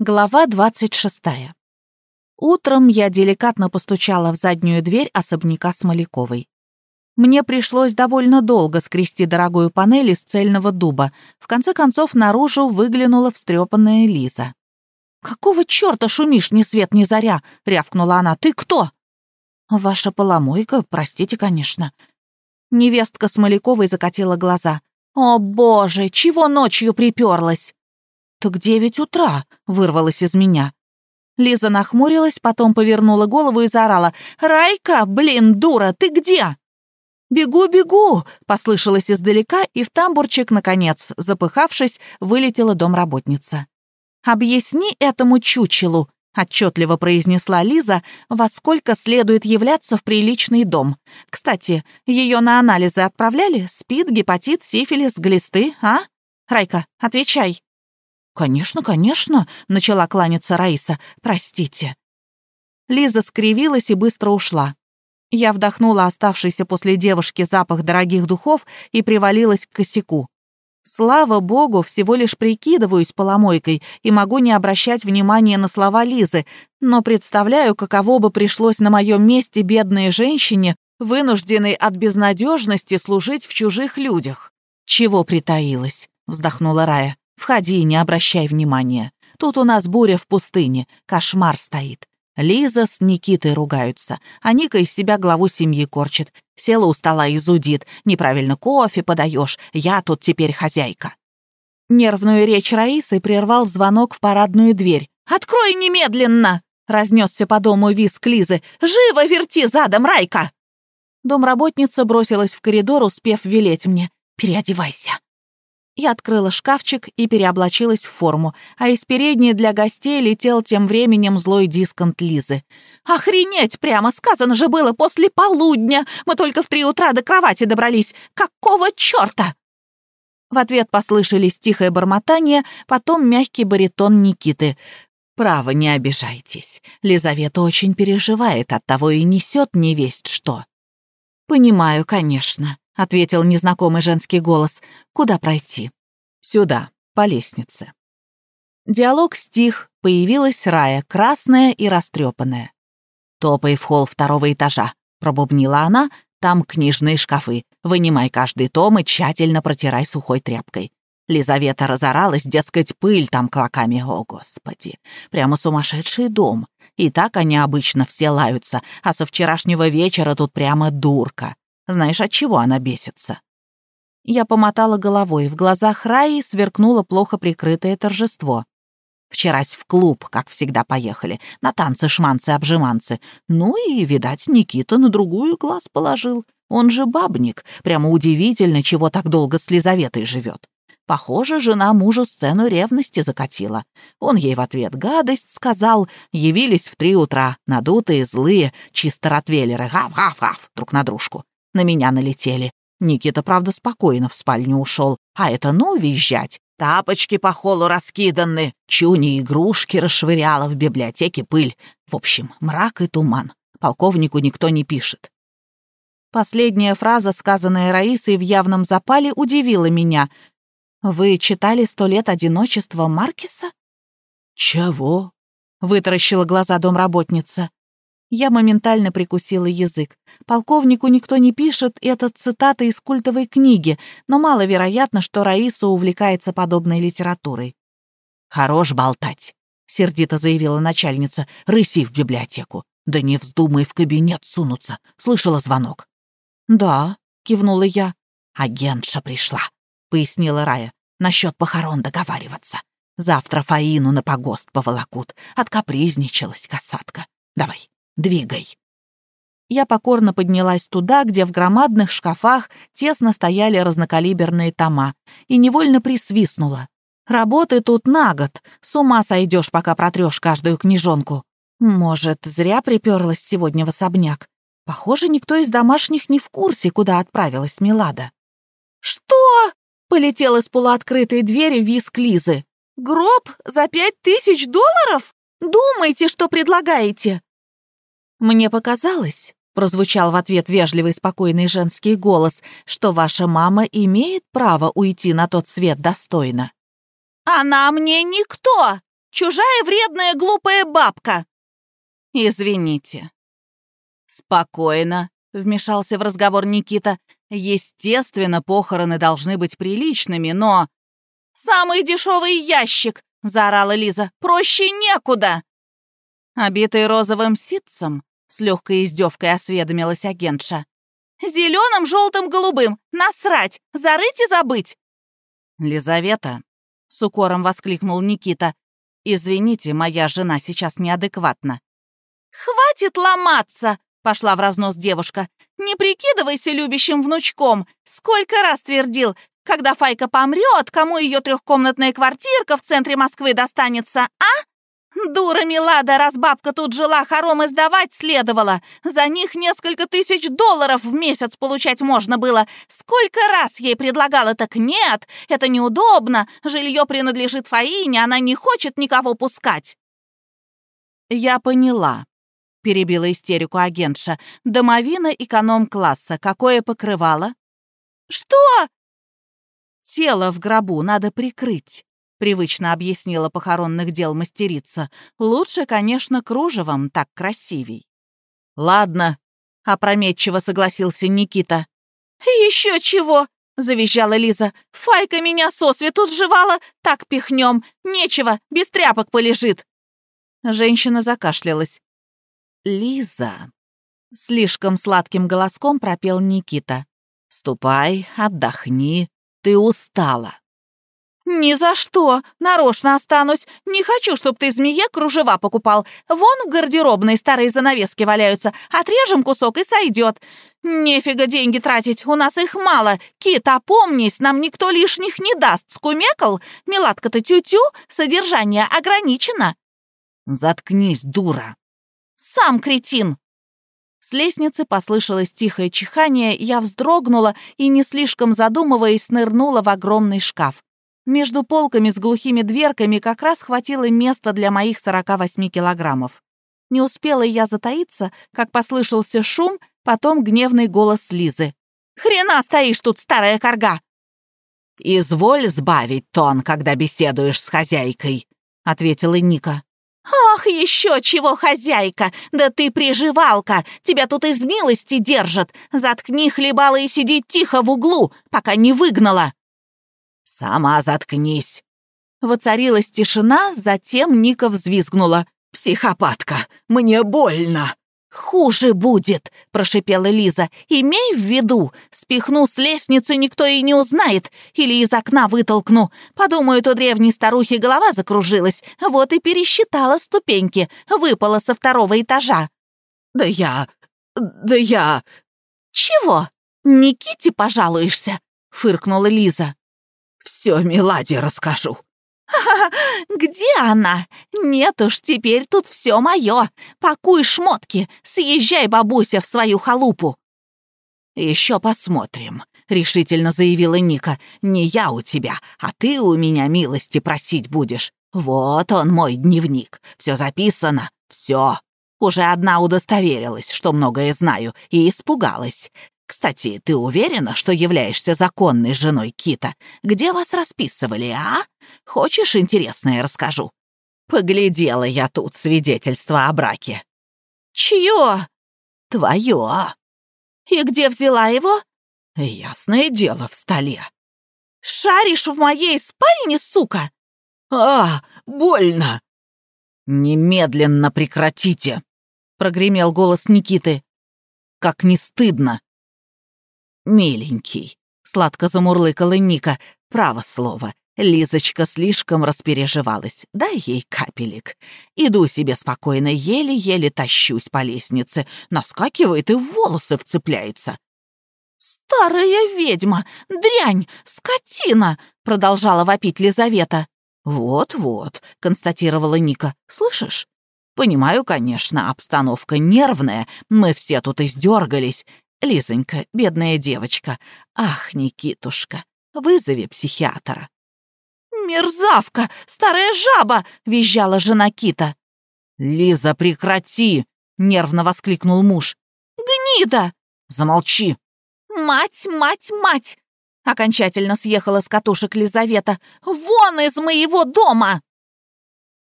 Глава 26. Утром я деликатно постучала в заднюю дверь особняка Смоляковой. Мне пришлось довольно долго скрести дорогую панель из цельного дуба. В конце концов, наружу выглянула встрепанная Лиза. «Какого черта шумишь, ни свет, ни заря?» — рявкнула она. «Ты кто?» «Ваша поломойка, простите, конечно». Невестка Смоляковой закатила глаза. «О, боже, чего ночью приперлась?» «Так девять утра», — вырвалось из меня. Лиза нахмурилась, потом повернула голову и заорала. «Райка, блин, дура, ты где?» «Бегу, бегу!» — послышалось издалека, и в тамбурчик, наконец, запыхавшись, вылетела домработница. «Объясни этому чучелу», — отчетливо произнесла Лиза, во сколько следует являться в приличный дом. «Кстати, ее на анализы отправляли? СПИД, гепатит, сифилис, глисты, а? Райка, отвечай». «Конечно, конечно», — начала кланяться Раиса. «Простите». Лиза скривилась и быстро ушла. Я вдохнула оставшийся после девушки запах дорогих духов и привалилась к косяку. Слава богу, всего лишь прикидываюсь поломойкой и могу не обращать внимания на слова Лизы, но представляю, каково бы пришлось на моем месте бедной женщине, вынужденной от безнадежности служить в чужих людях. «Чего притаилась?» — вздохнула Рая. Входи, не обращай внимания. Тут у нас буря в пустыне, кошмар стоит. Лиза с Никитой ругаются, а Ника из себя главу семьи корчит. Села у стола и зудит. Неправильно кофе подаешь, я тут теперь хозяйка. Нервную речь Раисы прервал звонок в парадную дверь. «Открой немедленно!» — разнесся по дому виск Лизы. «Живо верти задом, Райка!» Домработница бросилась в коридор, успев велеть мне. «Переодевайся!» Я открыла шкафчик и переоблачилась в форму, а из передней для гостей летел тем временем злой дисконт Лизы. «Охренеть прямо! Сказано же было после полудня! Мы только в три утра до кровати добрались! Какого чёрта?» В ответ послышались тихое бормотание, потом мягкий баритон Никиты. «Право, не обижайтесь. Лизавета очень переживает, от того и несет невесть что». «Понимаю, конечно», — ответил незнакомый женский голос. «Куда пройти?» «Сюда, по лестнице». Диалог стих, появилась Рая, красная и растрепанная. «Топай в холл второго этажа», — пробубнила она, «там книжные шкафы. Вынимай каждый том и тщательно протирай сухой тряпкой». Лизавета разоралась, дескать, пыль там клоками. О, Господи, прямо сумасшедший дом. И так они обычно все лаются, а со вчерашнего вечера тут прямо дурка. Знаешь, от чего она бесится?» Я помотала головой, в глазах Раи сверкнуло плохо прикрытое торжество. Вчерась в клуб, как всегда, поехали. На танцы, шманцы, обжиманцы. Ну и, видать, Никита на другую глаз положил. Он же бабник. Прямо удивительно, чего так долго с Лизаветой живет. Похоже, жена мужу сцену ревности закатила. Он ей в ответ гадость сказал. Явились в три утра, надутые, злые, чисто ротвейлеры, гав-гав-гав, друг на дружку на меня налетели. Никита, правда, спокойно в спальню ушел, а это ну визжать. Тапочки по холу раскиданы, чуни игрушки расшвыряла в библиотеке пыль. В общем, мрак и туман. Полковнику никто не пишет. Последняя фраза, сказанная Раисой в явном запале, удивила меня. «Вы читали «Сто лет одиночества» Маркиса?» «Чего?» — вытаращила глаза домработница. Я моментально прикусила язык. Полковнику никто не пишет, это цитата из культовой книги, но маловероятно, что Раиса увлекается подобной литературой. «Хорош болтать», — сердито заявила начальница. «Рыси в библиотеку. Да не вздумай в кабинет сунуться. Слышала звонок?» «Да», — кивнула я. «Агентша пришла», — пояснила Рая. «Насчет похорон договариваться. Завтра Фаину на погост поволокут. Откапризничалась касатка. Давай, Двигай!» Я покорно поднялась туда, где в громадных шкафах тесно стояли разнокалиберные тома, и невольно присвистнула. «Работы тут на год. С ума сойдешь, пока протрешь каждую книжонку. Может, зря приперлась сегодня в особняк. Похоже, никто из домашних не в курсе, куда отправилась Милада». «Что?» — полетел из полуоткрытой двери виск Лизы. «Гроб за пять тысяч долларов? Думайте, что предлагаете!» «Мне показалось», — прозвучал в ответ вежливый спокойный женский голос, «что ваша мама имеет право уйти на тот свет достойно». «Она мне никто!» Чужая вредная глупая бабка!» «Извините». «Спокойно», — вмешался в разговор Никита. «Естественно, похороны должны быть приличными, но...» «Самый дешевый ящик!» — заорала Лиза. «Проще некуда!» Обитый розовым ситцем, с легкой издевкой осведомилась агентша. «Зеленым, желтым, голубым! Насрать! Зарыть и забыть!» «Лизавета!» — с укором воскликнул Никита. «Извините, моя жена сейчас неадекватна». «Хватит ломаться!» — пошла в разнос девушка. «Не прикидывайся любящим внучком! Сколько раз твердил, когда Файка помрет, кому ее трехкомнатная квартирка в центре Москвы достанется, а? Дура Милада, раз бабка тут жила, хоромы сдавать следовало. За них несколько тысяч долларов в месяц получать можно было. Сколько раз ей предлагала, так нет, это неудобно. Жилье принадлежит Фаине, она не хочет никого пускать. Я поняла, перебила истерику агентша. Домовина эконом-класса. Какое покрывало? Что? Тело в гробу надо прикрыть. — привычно объяснила похоронных дел мастерица. «Лучше, конечно, кружевом, так красивей». «Ладно», — опрометчиво согласился Никита. «Еще чего!» — завизжала Лиза. «Файка меня сосвету сживала, так пихнем. Нечего, без тряпок полежит». Женщина закашлялась. «Лиза!» — слишком сладким голоском пропел Никита. «Ступай, отдохни, ты устала». «Ни за что! Нарочно останусь! Не хочу, чтобы ты змее кружева покупал! Вон в гардеробной старые занавески валяются! Отрежем кусок и сойдет! Нефига деньги тратить, у нас их мало! Кит, опомнись, нам никто лишних не даст! Скумекал? Меладка-то тю-тю, содержание ограничено!» «Заткнись, дура!» «Сам кретин!» С лестницы послышалось тихое чихание, я вздрогнула и, не слишком задумываясь, нырнула в огромный шкаф. Между полками с глухими дверками как раз хватило места для моих 48 килограммов. Не успела я затаиться, как послышался шум, потом гневный голос Лизы. «Хрена стоишь тут, старая корга!» «Изволь сбавить тон, когда беседуешь с хозяйкой», — ответила Ника. «Ах, еще чего, хозяйка! Да ты приживалка! Тебя тут из милости держат! Заткни хлебала и сиди тихо в углу, пока не выгнала!» «Сама заткнись!» Воцарилась тишина, затем Ника взвизгнула. «Психопатка! Мне больно!» «Хуже будет!» — прошипела Лиза. «Имей в виду, спихну с лестницы, никто и не узнает, или из окна вытолкну. Подумают, у древней старухи голова закружилась, вот и пересчитала ступеньки, выпала со второго этажа». «Да я... да я...» «Чего? Никите пожалуешься?» — фыркнула Лиза. Все Меладе расскажу». «Ха где она? Нет уж, теперь тут все мое. Пакуй шмотки, съезжай, бабуся, в свою халупу». «Еще посмотрим», — решительно заявила Ника. «Не я у тебя, а ты у меня милости просить будешь. Вот он, мой дневник. Все записано, все. Уже одна удостоверилась, что многое знаю, и испугалась. Кстати, ты уверена, что являешься законной женой Кита? Где вас расписывали, а? Хочешь, интересное расскажу? Поглядела я тут свидетельство о браке. Чье? Твое. И где взяла его? Ясное дело, в столе. Шаришь в моей спальне, сука? А, больно. Немедленно прекратите, прогремел голос Никиты. Как не стыдно. «Миленький», — сладко замурлыкала Ника. «Право слово, Лизочка слишком распереживалась. Дай ей капелек. Иду себе спокойно, еле-еле тащусь по лестнице. Наскакивает и в волосы вцепляется. «Старая ведьма! Дрянь! Скотина!» — продолжала вопить Лизавета. «Вот-вот», — констатировала Ника. «Слышишь? Понимаю, конечно, обстановка нервная, мы все тут издергались. Лизонька, бедная девочка. Ах, Никитушка, вызови психиатра. «Мерзавка! Старая жаба!» — визжала жена Кита. «Лиза, прекрати!» — нервно воскликнул муж. «Гнида!» «Замолчи!» «Мать, мать, мать!» Окончательно съехала с катушек Лизавета. «Вон из моего дома!»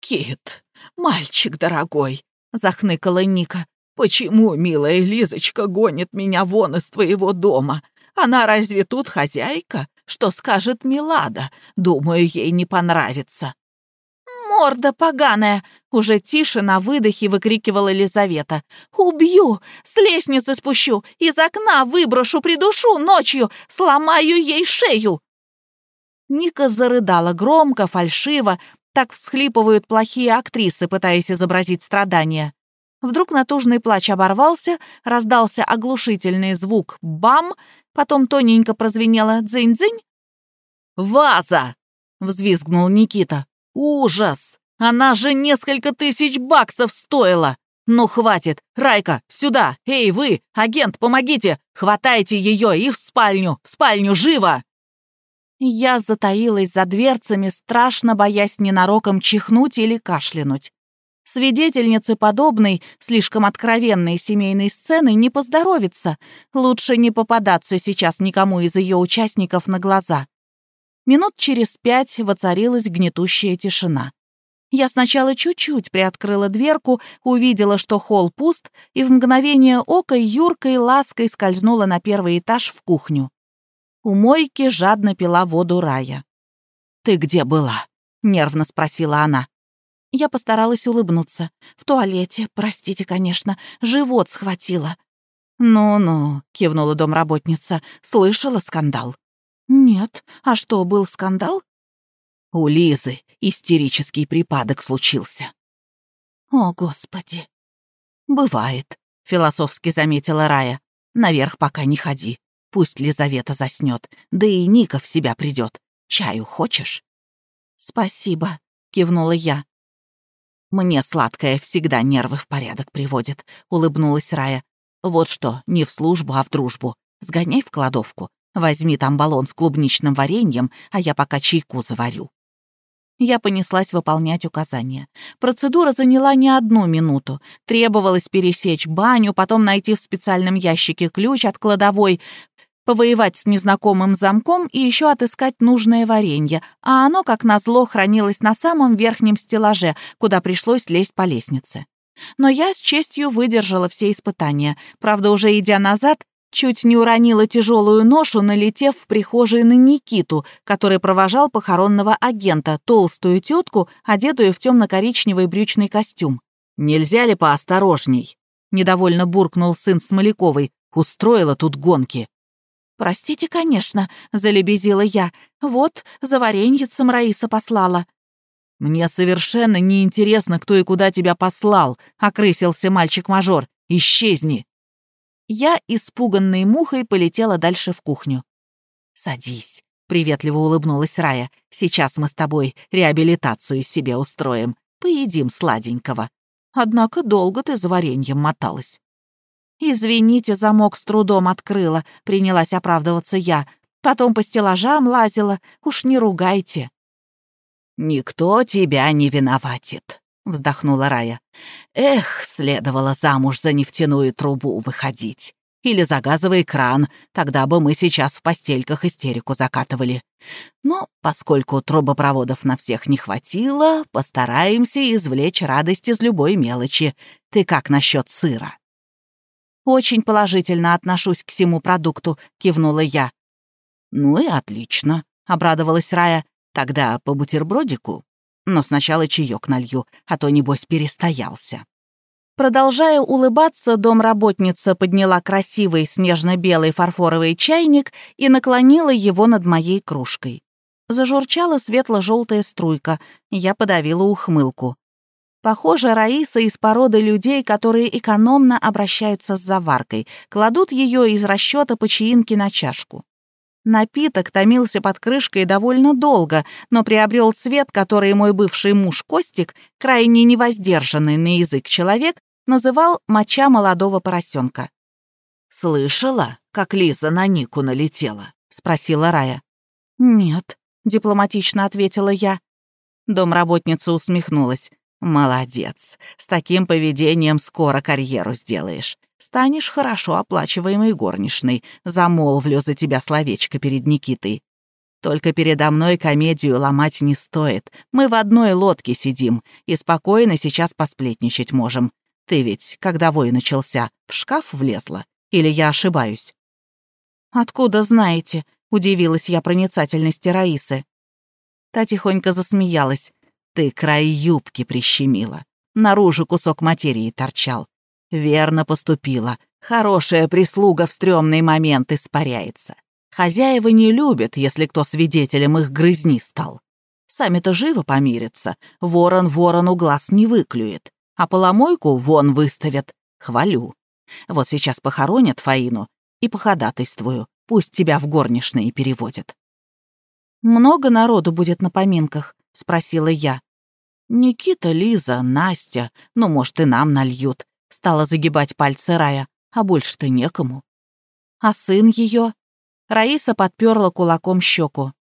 «Кит, мальчик дорогой», — захныкала Ника, «почему милая Лизочка гонит меня вон из твоего дома? Она разве тут хозяйка? Что скажет Милада? Думаю, ей не понравится». «Морда поганая!» — уже тише на выдохе выкрикивала Елизавета. «Убью! С лестницы спущу! Из окна выброшу, придушу ночью! Сломаю ей шею!» Ника зарыдала громко, фальшиво, так всхлипывают плохие актрисы, пытаясь изобразить страдания. Вдруг натужный плач оборвался, раздался оглушительный звук «бам», потом тоненько прозвенело «дзынь-дзынь». «Ваза!» — взвизгнул Никита. «Ужас! Она же несколько тысяч баксов стоила! Ну, хватит! Райка, сюда! Эй, вы, агент, помогите! Хватайте ее и в спальню! В спальню, живо!» Я затаилась за дверцами, страшно боясь ненароком чихнуть или кашлянуть. Свидетельнице подобной, слишком откровенной семейной сцены не поздоровится. Лучше не попадаться сейчас никому из ее участников на глаза. Минут через пять воцарилась гнетущая тишина. Я сначала чуть-чуть приоткрыла дверку, увидела, что холл пуст, и в мгновение ока юркой лаской скользнула на первый этаж в кухню. У мойки жадно пила воду Рая. «Ты где была?» — нервно спросила она. Я постаралась улыбнуться. «В туалете, простите, конечно, живот схватило». «Ну-ну», — кивнула домработница, — «слышала скандал». «Нет. А что, был скандал?» «У Лизы истерический припадок случился». «О, Господи!» «Бывает», — философски заметила Рая. «Наверх пока не ходи. Пусть Лизавета заснет, да и Ника в себя придет. Чаю хочешь?» «Спасибо», — кивнула я. «Мне сладкое всегда нервы в порядок приводит», — улыбнулась Рая. «Вот что, не в службу, а в дружбу. Сгоняй в кладовку. Возьми там баллон с клубничным вареньем, а я пока чайку заварю». Я понеслась выполнять указания. Процедура заняла не одну минуту. Требовалось пересечь баню, потом найти в специальном ящике ключ от кладовой, повоевать с незнакомым замком и еще отыскать нужное варенье, а оно, как назло, хранилось на самом верхнем стеллаже, куда пришлось лезть по лестнице. Но я с честью выдержала все испытания. Правда, уже идя назад, чуть не уронила тяжелую ношу, налетев в прихожей на Никиту, который провожал похоронного агента, толстую тетку, одетую в темно-коричневый брючный костюм. «Нельзя ли поосторожней?» — недовольно буркнул сын Смоляковой. «Устроила тут гонки». «Простите, конечно», — залебезила я. «Вот, за вареньицем Раиса послала». «Мне совершенно неинтересно, кто и куда тебя послал», — окрысился мальчик-мажор. «Исчезни!» Я, испуганной мухой, полетела дальше в кухню. «Садись», — приветливо улыбнулась Рая. «Сейчас мы с тобой реабилитацию себе устроим. Поедим сладенького. Однако долго ты за вареньем моталась». «Извините, замок с трудом открыла», — принялась оправдываться я. «Потом по стеллажам лазила. Уж не ругайте». «Никто тебя не виноватит», — вздохнула Рая. «Эх, следовало замуж за нефтяную трубу выходить. Или за газовый кран, тогда бы мы сейчас в постельках истерику закатывали. Но поскольку трубопроводов на всех не хватило, постараемся извлечь радость из любой мелочи. Ты как насчет сыра?» «Очень положительно отношусь к всему продукту», — кивнула я. «Ну и отлично», — обрадовалась Рая. «Тогда по бутербродику. Но сначала чаек налью, а то, небось, перестоялся». Продолжая улыбаться, домработница подняла красивый снежно-белый фарфоровый чайник и наклонила его над моей кружкой. Зажурчала светло-желтая струйка, я подавила ухмылку. Похоже, Раиса из породы людей, которые экономно обращаются с заваркой, кладут ее из расчета почаинки на чашку. Напиток томился под крышкой довольно долго, но приобрел цвет, который мой бывший муж Костик, крайне невоздержанный на язык человек, называл моча молодого поросенка. «Слышала, как Лиза на Нику налетела?» — спросила Рая. «Нет», — дипломатично ответила я. Домработница усмехнулась. «Молодец. С таким поведением скоро карьеру сделаешь. Станешь хорошо оплачиваемой горничной. Замолвлю за тебя словечко перед Никитой». Только передо мной комедию ломать не стоит. Мы в одной лодке сидим и спокойно сейчас посплетничать можем. Ты ведь, когда вой начался, в шкаф влезла? Или я ошибаюсь?» «Откуда знаете?» — удивилась я проницательности Раисы. Та тихонько засмеялась. «Ты край юбки прищемила. Наружу кусок материи торчал. Верно поступила. Хорошая прислуга в стрёмный момент испаряется. Хозяева не любят, если кто свидетелем их грызни стал. Сами-то живо помирятся. Ворон ворону глаз не выклюет. А поломойку вон выставят. Хвалю. Вот сейчас похоронят Фаину и походатайствую. Пусть тебя в горничные переводят. «Много народу будет на поминках?» — спросила я. «Никита, Лиза, Настя, ну, может, и нам нальют», — стала загибать пальцы Рая, а больше-то некому. «А сын ее? Раиса подперла кулаком щеку.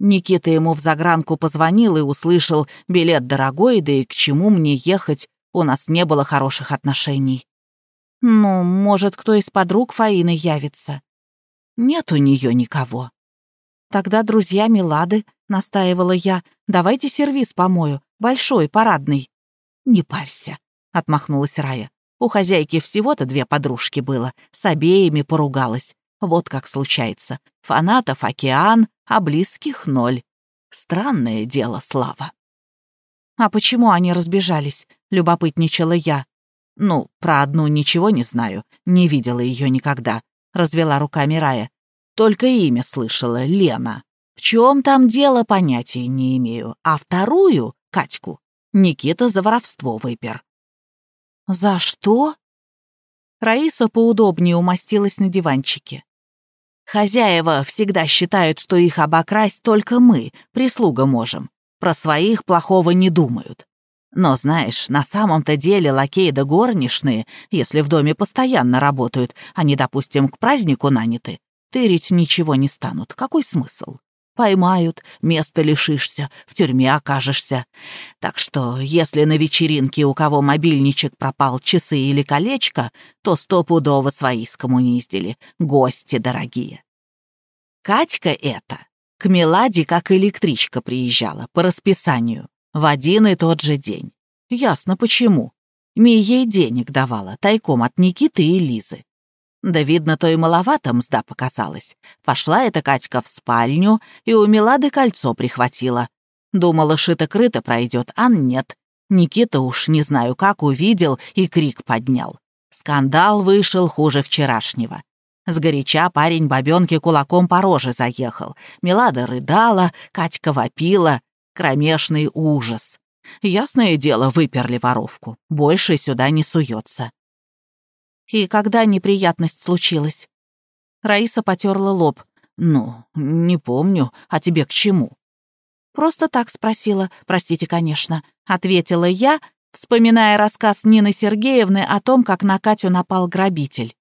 Никита ему в загранку позвонил и услышал «билет дорогой, да и к чему мне ехать, у нас не было хороших отношений». «Ну, может, кто из подруг Фаины явится?» «Нет у нее никого». «Тогда друзья Милады», — настаивала я, — «давайте сервис помою, большой, парадный». «Не парься», — отмахнулась Рая. «У хозяйки всего-то две подружки было, с обеими поругалась. Вот как случается. Фанатов океан, а близких ноль. Странное дело, Слава». «А почему они разбежались?» — любопытничала я. «Ну, про одну ничего не знаю, не видела ее никогда», — развела руками Рая. Только имя слышала, Лена. В чем там дело, понятия не имею. А вторую, Катьку, Никита за воровство выпер. «За что?» Раиса поудобнее умостилась на диванчике. «Хозяева всегда считают, что их обокрасть только мы, прислуга, можем. Про своих плохого не думают. Но, знаешь, на самом-то деле лакеи да горничные, если в доме постоянно работают, они, допустим, к празднику наняты, Тырить ничего не станут. Какой смысл? Поймают, место лишишься, в тюрьме окажешься. Так что, если на вечеринке у кого мобильничек пропал, часы или колечко, то стопудово свои скоммуниздили, гости дорогие. Катька эта к Меладе как электричка приезжала, по расписанию, в один и тот же день. Ясно почему. Ми ей денег давала, тайком от Никиты и Лизы. Да, видно, то и маловато мзда показалось. Пошла эта Катька в спальню и у Милады кольцо прихватила. Думала, шито-крыто пройдет, а нет. Никита уж не знаю как увидел и крик поднял. Скандал вышел хуже вчерашнего. Сгоряча парень бабёнке кулаком по роже заехал. Милада рыдала, Катька вопила. Кромешный ужас. Ясное дело, выперли воровку. Больше сюда не суется. И когда неприятность случилась? Раиса потерла лоб. «Ну, не помню. А тебе к чему?» «Просто так спросила. Простите, конечно», — ответила я, вспоминая рассказ Нины Сергеевны о том, как на Катю напал грабитель.